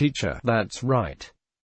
Teacher, that's right.